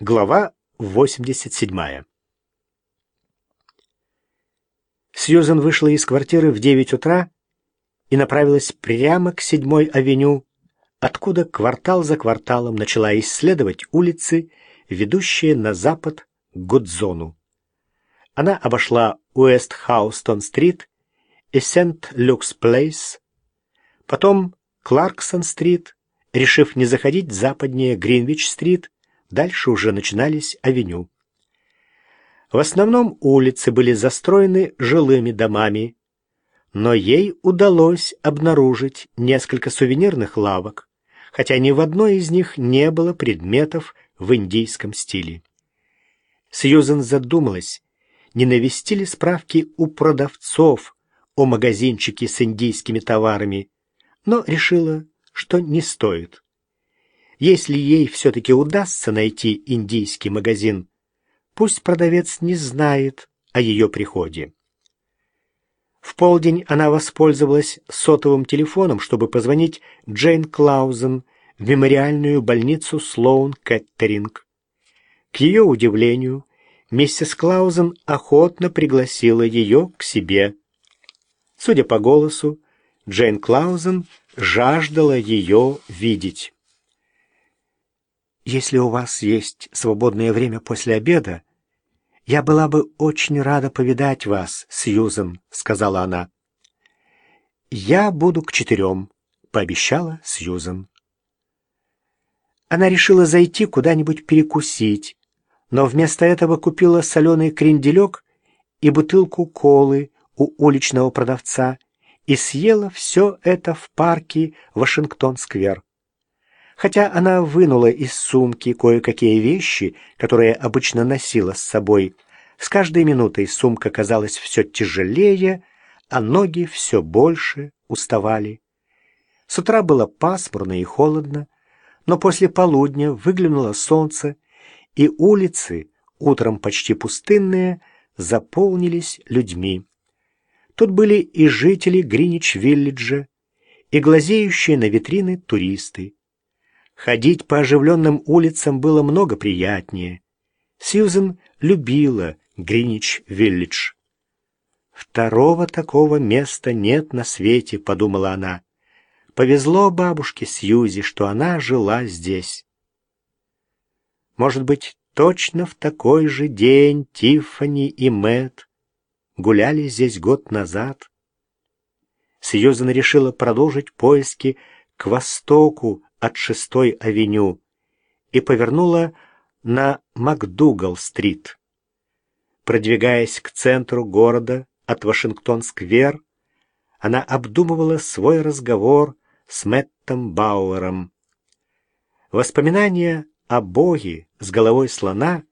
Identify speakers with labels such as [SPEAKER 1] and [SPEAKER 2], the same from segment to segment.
[SPEAKER 1] Глава 87. Сьюзен вышла из квартиры в 9 утра и направилась прямо к седьмой авеню, откуда квартал за кварталом начала исследовать улицы, ведущие на запад к Гудзону. Она обошла Уэст-Хаустон-стрит и Сент-Люкс-Плейс, потом Кларксон-стрит, решив не заходить западнее Гринвич-стрит, Дальше уже начинались авеню. В основном улицы были застроены жилыми домами, но ей удалось обнаружить несколько сувенирных лавок, хотя ни в одной из них не было предметов в индийском стиле. Сьюзен задумалась, не навести ли справки у продавцов о магазинчике с индийскими товарами, но решила, что не стоит. Если ей все-таки удастся найти индийский магазин, пусть продавец не знает о ее приходе. В полдень она воспользовалась сотовым телефоном, чтобы позвонить Джейн Клаузен в мемориальную больницу Слоун Кеттеринг. К ее удивлению, миссис Клаузен охотно пригласила ее к себе. Судя по голосу, Джейн Клаузен жаждала ее видеть. Если у вас есть свободное время после обеда, я была бы очень рада повидать вас, Сьюзен, сказала она. Я буду к четырем, пообещала Сьюзен. Она решила зайти куда-нибудь перекусить, но вместо этого купила соленый кренделек и бутылку колы у уличного продавца и съела все это в парке Вашингтон-сквер. Хотя она вынула из сумки кое-какие вещи, которые обычно носила с собой, с каждой минутой сумка казалась все тяжелее, а ноги все больше уставали. С утра было пасмурно и холодно, но после полудня выглянуло солнце, и улицы, утром почти пустынные, заполнились людьми. Тут были и жители Гринич-Виллиджа, и глазеющие на витрины туристы. Ходить по оживленным улицам было много приятнее. Сьюзен любила Гринич-Виллидж. «Второго такого места нет на свете», — подумала она. «Повезло бабушке Сьюзи, что она жила здесь». Может быть, точно в такой же день Тиффани и Мэтт гуляли здесь год назад. Сьюзен решила продолжить поиски к востоку от шестой авеню и повернула на МакДугал-стрит. Продвигаясь к центру города от Вашингтон-сквер, она обдумывала свой разговор с Мэттом Бауэром. Воспоминания о Боге с головой слона,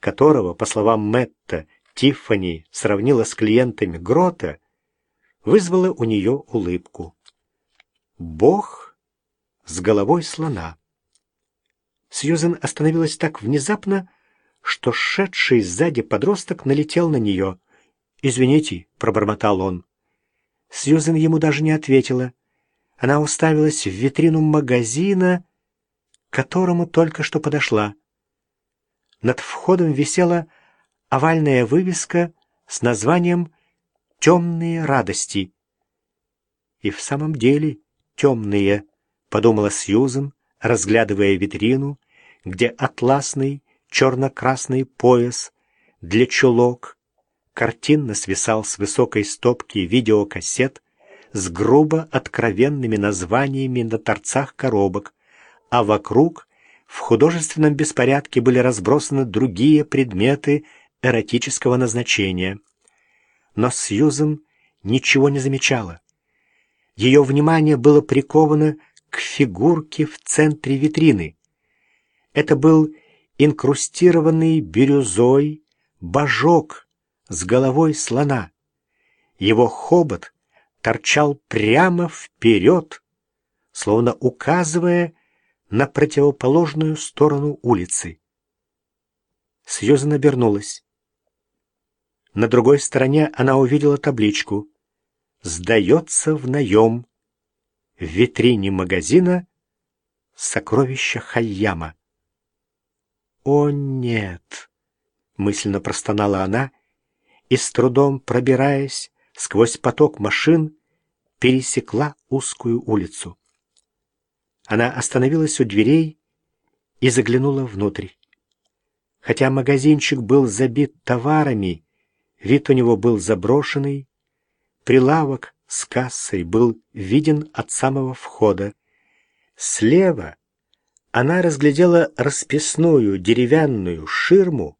[SPEAKER 1] которого, по словам Мэтта, Тиффани сравнила с клиентами Грота, вызвало у нее улыбку. Бог с головой слона. Сьюзен остановилась так внезапно, что шедший сзади подросток налетел на нее. «Извините», — пробормотал он. Сьюзен ему даже не ответила. Она уставилась в витрину магазина, к которому только что подошла. Над входом висела овальная вывеска с названием «Темные радости». И в самом деле темные подумала Сьюзен, разглядывая витрину, где атласный черно-красный пояс для чулок картинно свисал с высокой стопки видеокассет с грубо откровенными названиями на торцах коробок, а вокруг в художественном беспорядке были разбросаны другие предметы эротического назначения. Но Сьюзен ничего не замечала. Ее внимание было приковано к фигурке в центре витрины. Это был инкрустированный бирюзой божок с головой слона. Его хобот торчал прямо вперед, словно указывая на противоположную сторону улицы. Сьюзан обернулась. На другой стороне она увидела табличку «Сдается в наем в витрине магазина «Сокровища Хайяма». «О, нет!» — мысленно простонала она и, с трудом пробираясь сквозь поток машин, пересекла узкую улицу. Она остановилась у дверей и заглянула внутрь. Хотя магазинчик был забит товарами, вид у него был заброшенный, прилавок с кассой был виден от самого входа. Слева она разглядела расписную деревянную ширму,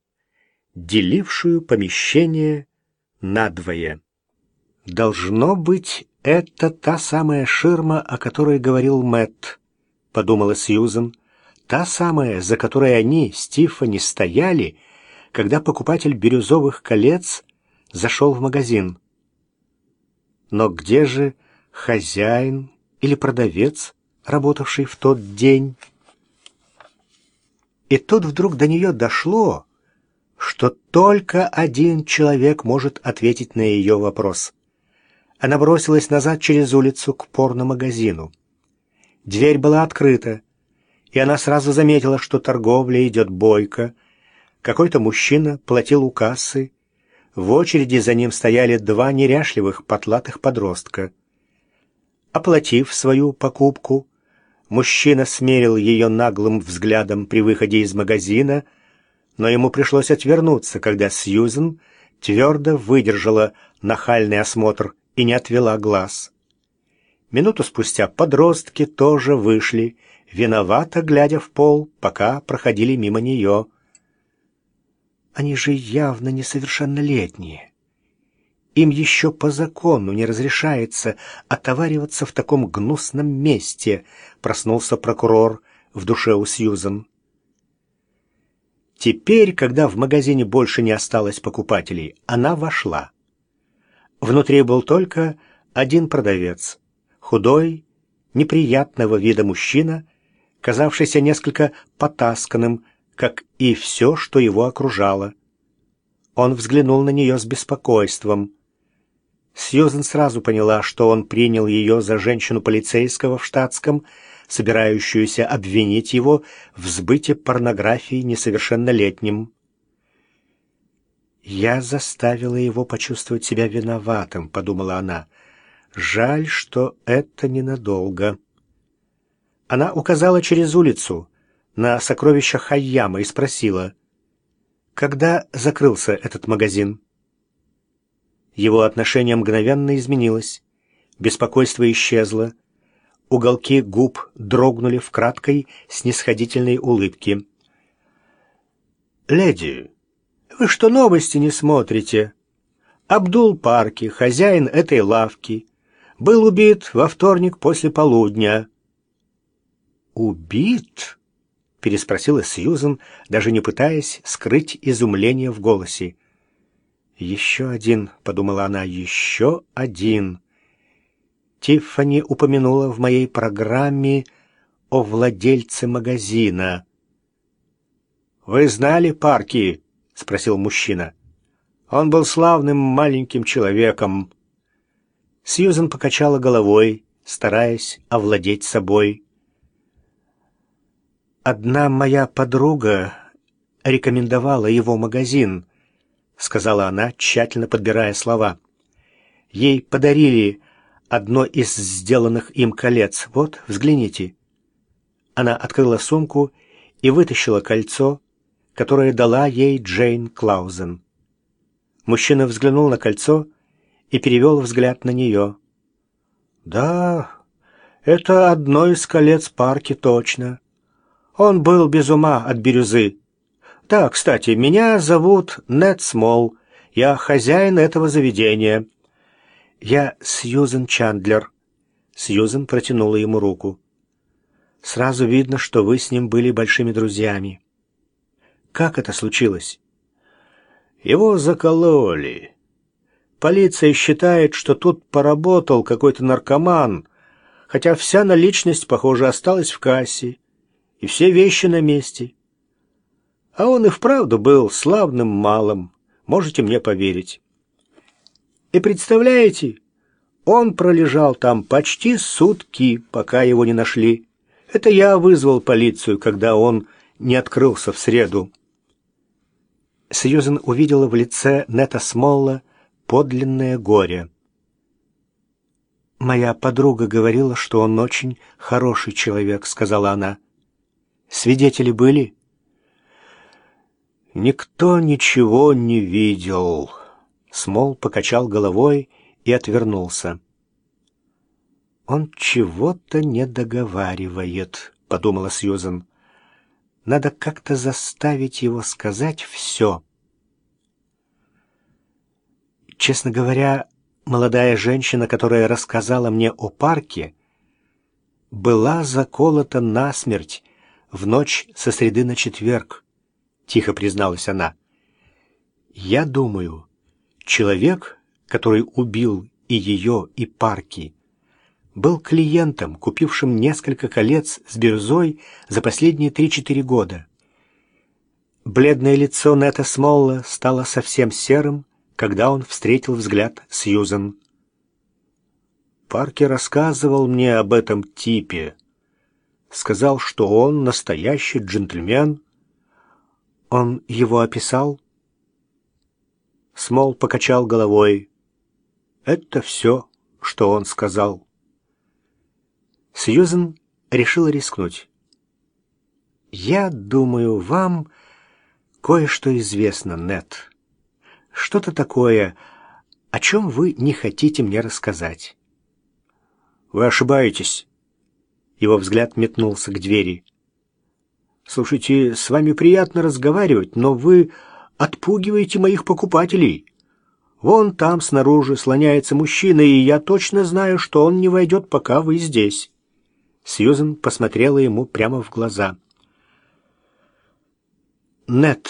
[SPEAKER 1] делившую помещение надвое. «Должно быть, это та самая ширма, о которой говорил Мэтт», — подумала Сьюзен. «Та самая, за которой они, Стифани, стояли, когда покупатель бирюзовых колец зашел в магазин». Но где же хозяин или продавец, работавший в тот день? И тут вдруг до нее дошло, что только один человек может ответить на ее вопрос. Она бросилась назад через улицу к порномагазину. Дверь была открыта, и она сразу заметила, что торговля идет бойко. Какой-то мужчина платил у кассы. В очереди за ним стояли два неряшливых потлатых подростка. Оплатив свою покупку, мужчина смерил ее наглым взглядом при выходе из магазина — но ему пришлось отвернуться, когда Сьюзен твердо выдержала нахальный осмотр и не отвела глаз. Минуту спустя подростки тоже вышли, виновато глядя в пол, пока проходили мимо нее. Они же явно несовершеннолетние. Им еще по закону не разрешается отовариваться в таком гнусном месте, проснулся прокурор в душе у Сьюзен. Теперь, когда в магазине больше не осталось покупателей, она вошла. Внутри был только один продавец, худой, неприятного вида мужчина, казавшийся несколько потасканным, как и все, что его окружало. Он взглянул на нее с беспокойством. Сьюзен сразу поняла, что он принял ее за женщину полицейского в штатском, собирающуюся обвинить его в сбыте порнографии несовершеннолетним. «Я заставила его почувствовать себя виноватым», — подумала она. «Жаль, что это ненадолго». Она указала через улицу на сокровища Хайяма и спросила, «Когда закрылся этот магазин?» Его отношение мгновенно изменилось. Беспокойство исчезло. Уголки губ дрогнули в краткой, снисходительной улыбке. «Леди, вы что, новости не смотрите? Абдул Парки, хозяин этой лавки, был убит во вторник после полудня». «Убит?» — переспросила Сьюзен, даже не пытаясь скрыть изумление в голосе. «Еще один», — подумала она, — «еще один». Тиффани упомянула в моей программе о владельце магазина. «Вы знали Парки?» — спросил мужчина. «Он был славным маленьким человеком». Сьюзен покачала головой, стараясь овладеть собой. «Одна моя подруга рекомендовала его магазин», — сказала она, тщательно подбирая слова. «Ей подарили одно из сделанных им колец. Вот, взгляните». Она открыла сумку и вытащила кольцо, которое дала ей Джейн Клаузен. Мужчина взглянул на кольцо и перевел взгляд на нее. «Да, это одно из колец парки, точно. Он был без ума от бирюзы. Да, кстати, меня зовут Нед Смол. Я хозяин этого заведения». «Я Сьюзен Чандлер». Сьюзен протянула ему руку. «Сразу видно, что вы с ним были большими друзьями». «Как это случилось?» «Его закололи. Полиция считает, что тут поработал какой-то наркоман, хотя вся наличность, похоже, осталась в кассе, и все вещи на месте. А он и вправду был славным малым, можете мне поверить». И представляете, он пролежал там почти сутки, пока его не нашли. Это я вызвал полицию, когда он не открылся в среду. Сьюзен увидела в лице Нета Смолла подлинное горе. «Моя подруга говорила, что он очень хороший человек», — сказала она. «Свидетели были?» «Никто ничего не видел». Смол покачал головой и отвернулся. «Он чего-то не договаривает», — подумала Сьюзен. Надо как-то заставить его сказать все. Честно говоря, молодая женщина, которая рассказала мне о парке, была заколота насмерть в ночь со среды на четверг, тихо призналась она. Я думаю, человек, который убил и ее, и парки, был клиентом, купившим несколько колец с бирюзой за последние три-четыре года. Бледное лицо Нета Смолла стало совсем серым, когда он встретил взгляд Сьюзен. Парки рассказывал мне об этом типе. Сказал, что он настоящий джентльмен. Он его описал? Смол покачал головой. Это все, что он сказал. Сьюзен решила рискнуть. «Я думаю, вам кое-что известно, Нет. Что-то такое, о чем вы не хотите мне рассказать». «Вы ошибаетесь». Его взгляд метнулся к двери. «Слушайте, с вами приятно разговаривать, но вы отпугиваете моих покупателей. Вон там снаружи слоняется мужчина, и я точно знаю, что он не войдет, пока вы здесь». Сьюзен посмотрела ему прямо в глаза. Нет.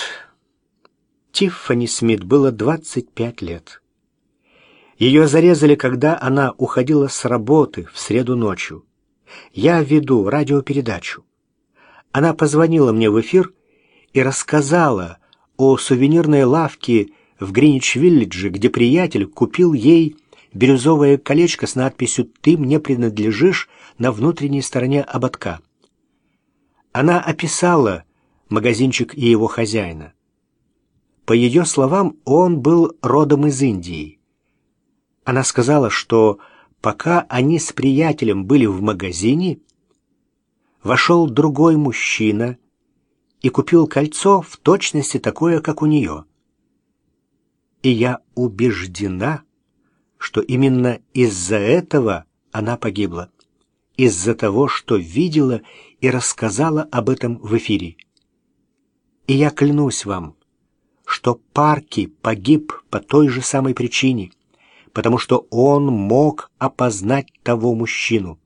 [SPEAKER 1] Тиффани Смит было 25 лет. Ее зарезали, когда она уходила с работы в среду ночью. Я веду радиопередачу. Она позвонила мне в эфир и рассказала о сувенирной лавке в Гринич-Виллидже, где приятель купил ей бирюзовое колечко с надписью «Ты мне принадлежишь» на внутренней стороне ободка. Она описала магазинчик и его хозяина. По ее словам, он был родом из Индии. Она сказала, что пока они с приятелем были в магазине, вошел другой мужчина и купил кольцо в точности такое, как у нее. И я убеждена, что именно из-за этого она погибла из-за того, что видела и рассказала об этом в эфире. И я клянусь вам, что Парки погиб по той же самой причине, потому что он мог опознать того мужчину.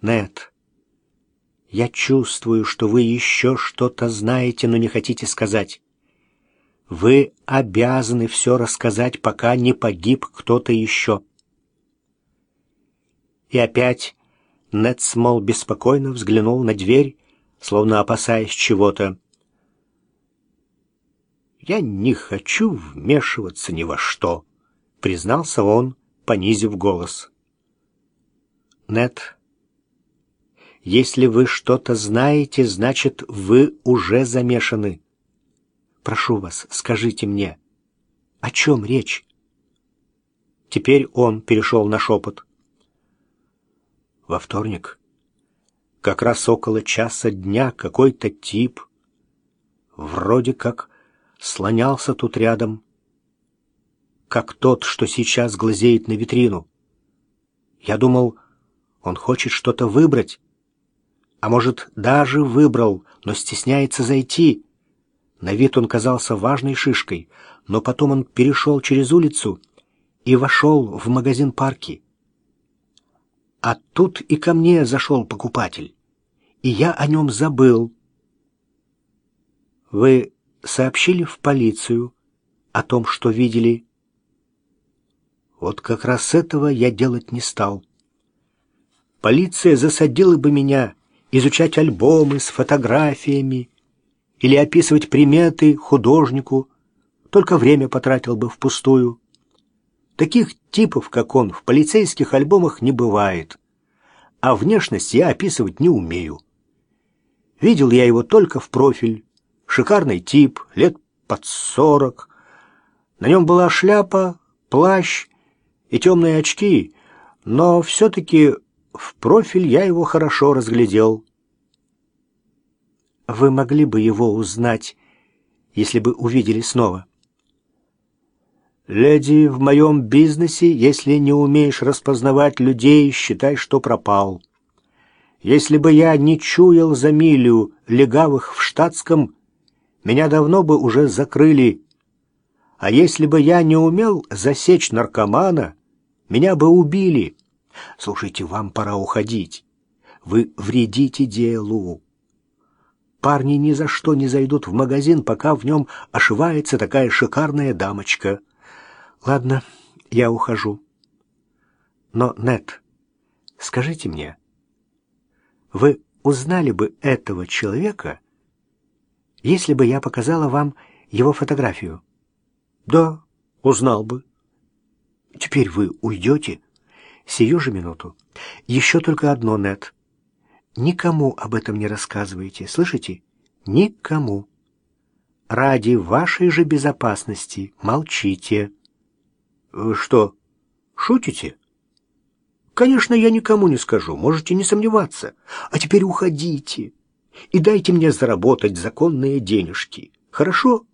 [SPEAKER 1] Нет, я чувствую, что вы еще что-то знаете, но не хотите сказать. Вы обязаны все рассказать, пока не погиб кто-то еще. И опять Нед Смол беспокойно взглянул на дверь, словно опасаясь чего-то. «Я не хочу вмешиваться ни во что», — признался он, понизив голос. «Нед, если вы что-то знаете, значит, вы уже замешаны. Прошу вас, скажите мне, о чем речь?» Теперь он перешел на шепот во вторник. Как раз около часа дня какой-то тип, вроде как слонялся тут рядом, как тот, что сейчас глазеет на витрину. Я думал, он хочет что-то выбрать, а может, даже выбрал, но стесняется зайти. На вид он казался важной шишкой, но потом он перешел через улицу и вошел в магазин парки. А тут и ко мне зашел покупатель, и я о нем забыл. Вы сообщили в полицию о том, что видели? Вот как раз этого я делать не стал. Полиция засадила бы меня изучать альбомы с фотографиями или описывать приметы художнику, только время потратил бы впустую. Таких типов, как он, в полицейских альбомах не бывает. А внешность я описывать не умею. Видел я его только в профиль. Шикарный тип, лет под сорок. На нем была шляпа, плащ и темные очки, но все-таки в профиль я его хорошо разглядел. Вы могли бы его узнать, если бы увидели снова? Леди, в моем бизнесе, если не умеешь распознавать людей, считай, что пропал. Если бы я не чуял за милю легавых в штатском, меня давно бы уже закрыли. А если бы я не умел засечь наркомана, меня бы убили. Слушайте, вам пора уходить. Вы вредите делу. Парни ни за что не зайдут в магазин, пока в нем ошивается такая шикарная дамочка. Ладно, я ухожу. Но, Нет, скажите мне, вы узнали бы этого человека, если бы я показала вам его фотографию? Да, узнал бы. Теперь вы уйдете? Сию же минуту. Еще только одно, Нет. Никому об этом не рассказывайте, слышите? Никому. Ради вашей же безопасности молчите. Вы что, шутите? Конечно, я никому не скажу, можете не сомневаться. А теперь уходите и дайте мне заработать законные денежки. Хорошо?